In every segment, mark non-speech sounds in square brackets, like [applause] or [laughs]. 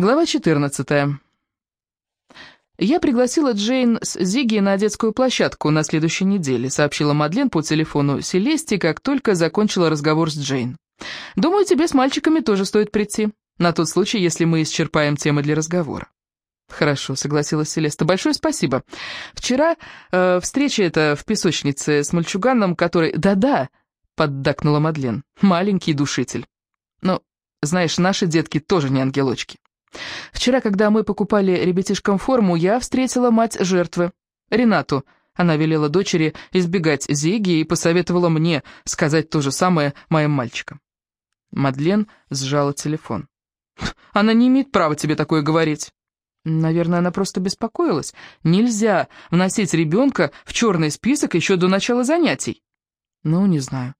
Глава 14. «Я пригласила Джейн с Зигги на детскую площадку на следующей неделе», сообщила Мадлен по телефону Селесте, как только закончила разговор с Джейн. «Думаю, тебе с мальчиками тоже стоит прийти, на тот случай, если мы исчерпаем темы для разговора». «Хорошо», — согласилась Селеста. «Большое спасибо. Вчера э, встреча эта в песочнице с мальчуганом, который...» «Да-да», — поддакнула Мадлен. «Маленький душитель». «Ну, знаешь, наши детки тоже не ангелочки». Вчера, когда мы покупали ребятишкам форму, я встретила мать жертвы, Ренату. Она велела дочери избегать Зиги и посоветовала мне сказать то же самое моим мальчикам. Мадлен сжала телефон. [laughs] «Она не имеет права тебе такое говорить». Наверное, она просто беспокоилась. Нельзя вносить ребенка в черный список еще до начала занятий. Ну, не знаю.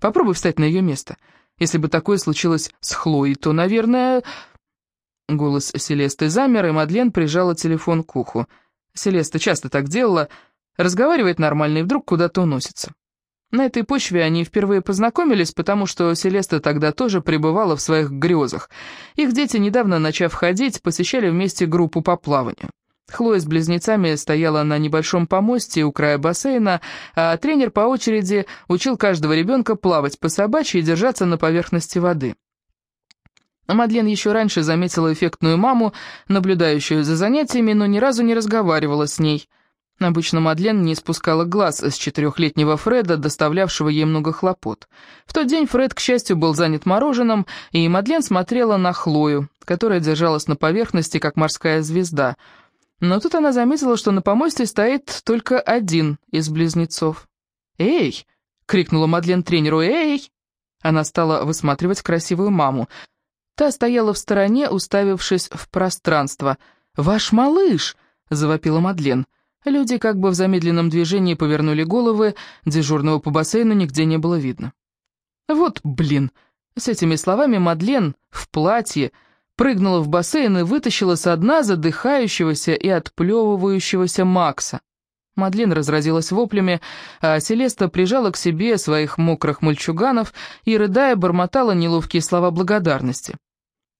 Попробуй встать на ее место. Если бы такое случилось с Хлоей, то, наверное, Голос Селесты замер, и Мадлен прижала телефон к уху. Селеста часто так делала, разговаривает нормально и вдруг куда-то уносится. На этой почве они впервые познакомились, потому что Селеста тогда тоже пребывала в своих грезах. Их дети, недавно начав ходить, посещали вместе группу по плаванию. Хлоя с близнецами стояла на небольшом помосте у края бассейна, а тренер по очереди учил каждого ребенка плавать по собачьи и держаться на поверхности воды. Мадлен еще раньше заметила эффектную маму, наблюдающую за занятиями, но ни разу не разговаривала с ней. Обычно Мадлен не спускала глаз с четырехлетнего Фреда, доставлявшего ей много хлопот. В тот день Фред, к счастью, был занят мороженым, и Мадлен смотрела на Хлою, которая держалась на поверхности, как морская звезда. Но тут она заметила, что на помосте стоит только один из близнецов. «Эй!» — крикнула Мадлен тренеру. «Эй!» Она стала высматривать красивую маму — Та стояла в стороне, уставившись в пространство. «Ваш малыш!» — завопила Мадлен. Люди как бы в замедленном движении повернули головы, дежурного по бассейну нигде не было видно. «Вот блин!» С этими словами Мадлен в платье прыгнула в бассейн и вытащила со дна задыхающегося и отплевывающегося Макса. Мадлен разразилась воплями, а Селеста прижала к себе своих мокрых мальчуганов и, рыдая, бормотала неловкие слова благодарности.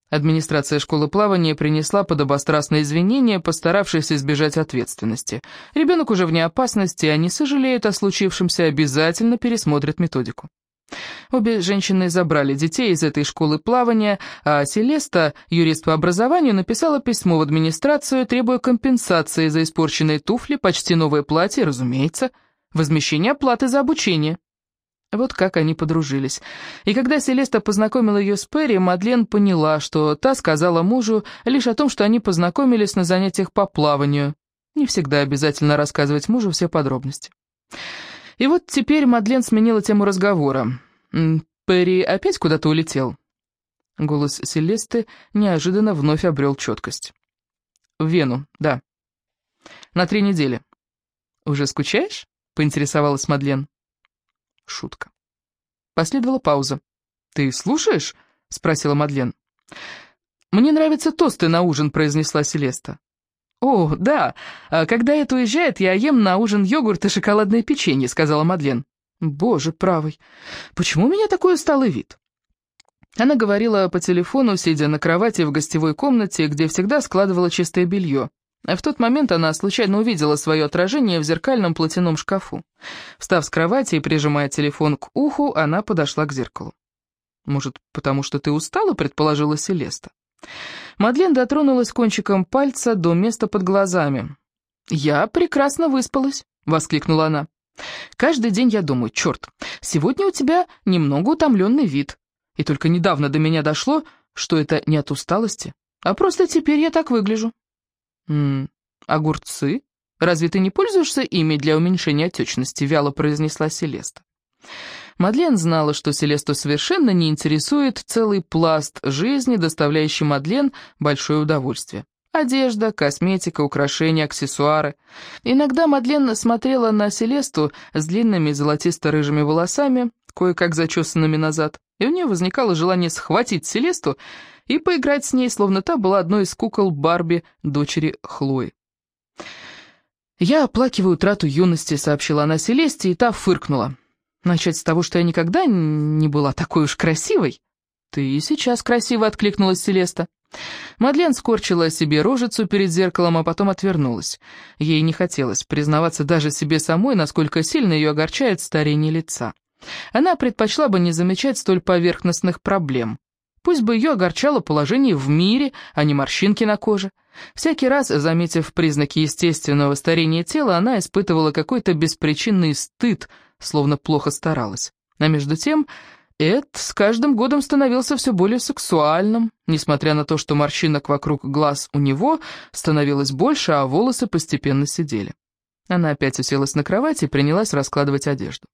Администрация школы плавания принесла подобострастные извинения, постаравшись избежать ответственности. Ребенок уже вне опасности, они сожалеют о случившемся, обязательно пересмотрят методику. Обе женщины забрали детей из этой школы плавания, а Селеста, юрист по образованию, написала письмо в администрацию, требуя компенсации за испорченные туфли, почти новое платье, разумеется, возмещение оплаты за обучение. Вот как они подружились. И когда Селеста познакомила ее с Перри, Мадлен поняла, что та сказала мужу лишь о том, что они познакомились на занятиях по плаванию. Не всегда обязательно рассказывать мужу все подробности. И вот теперь Мадлен сменила тему разговора. «Перри опять куда-то улетел?» Голос Селесты неожиданно вновь обрел четкость. «В Вену, да. На три недели». «Уже скучаешь?» — поинтересовалась Мадлен. Шутка. Последовала пауза. «Ты слушаешь?» — спросила Мадлен. «Мне нравятся тосты на ужин», — произнесла Селеста. «О, да, а когда это уезжает, я ем на ужин йогурт и шоколадное печенье», — сказала Мадлен. «Боже правый, почему у меня такой усталый вид?» Она говорила по телефону, сидя на кровати в гостевой комнате, где всегда складывала чистое белье. В тот момент она случайно увидела свое отражение в зеркальном платяном шкафу. Встав с кровати и прижимая телефон к уху, она подошла к зеркалу. «Может, потому что ты устала?» — предположила Селеста. Мадлен дотронулась кончиком пальца до места под глазами. «Я прекрасно выспалась», — воскликнула она. «Каждый день я думаю, черт, сегодня у тебя немного утомленный вид. И только недавно до меня дошло, что это не от усталости, а просто теперь я так выгляжу». «М огурцы? Разве ты не пользуешься ими для уменьшения отечности?» — вяло произнесла Селеста. Мадлен знала, что Селесту совершенно не интересует целый пласт жизни, доставляющий Мадлен большое удовольствие. Одежда, косметика, украшения, аксессуары. Иногда Мадлен смотрела на Селесту с длинными золотисто-рыжими волосами, кое-как зачесанными назад, и у нее возникало желание схватить Селесту и поиграть с ней, словно та была одной из кукол Барби, дочери Хлои. «Я оплакиваю утрату юности», — сообщила она Селесте, и та фыркнула. «Начать с того, что я никогда не была такой уж красивой?» «Ты и сейчас красиво», — откликнулась Селеста. Мадлен скорчила себе рожицу перед зеркалом, а потом отвернулась. Ей не хотелось признаваться даже себе самой, насколько сильно ее огорчает старение лица. Она предпочла бы не замечать столь поверхностных проблем. Пусть бы ее огорчало положение в мире, а не морщинки на коже. Всякий раз, заметив признаки естественного старения тела, она испытывала какой-то беспричинный стыд, словно плохо старалась. А между тем, Эд с каждым годом становился все более сексуальным, несмотря на то, что морщинок вокруг глаз у него становилось больше, а волосы постепенно сидели. Она опять уселась на кровать и принялась раскладывать одежду.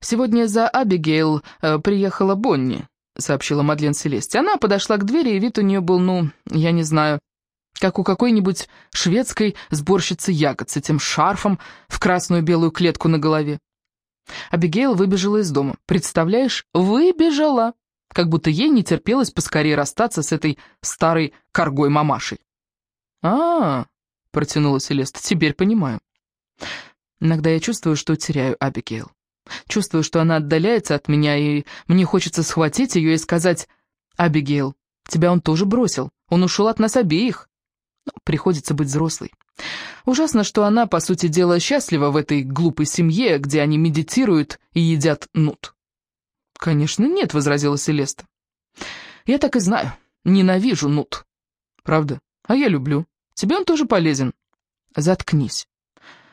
«Сегодня за Абигейл э, приехала Бонни», — сообщила Мадлен Селесте. Она подошла к двери, и вид у нее был, ну, я не знаю, как у какой-нибудь шведской сборщицы ягод с этим шарфом в красную белую клетку на голове. Абигейл выбежала из дома. Представляешь, выбежала! Как будто ей не терпелось поскорее расстаться с этой старой коргой мамашей. а, -а, -а протянула Селеста, — теперь понимаю. Иногда я чувствую, что теряю Абигейл. Чувствую, что она отдаляется от меня, и мне хочется схватить ее и сказать, «Абигейл, тебя он тоже бросил, он ушел от нас обеих». Но приходится быть взрослой. Ужасно, что она, по сути дела, счастлива в этой глупой семье, где они медитируют и едят нут. «Конечно нет», — возразила Селеста. «Я так и знаю. Ненавижу нут. Правда? А я люблю. Тебе он тоже полезен. Заткнись.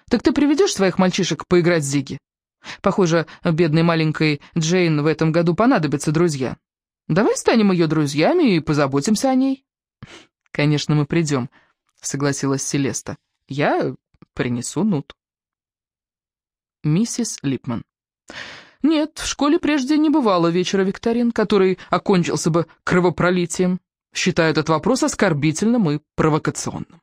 Так ты приведешь своих мальчишек поиграть с Зиги? Похоже, бедной маленькой Джейн в этом году понадобятся друзья. Давай станем ее друзьями и позаботимся о ней». «Конечно, мы придем», — согласилась Селеста. «Я принесу нут». Миссис Липман. «Нет, в школе прежде не бывало вечера викторин, который окончился бы кровопролитием. Считаю этот вопрос оскорбительным и провокационным».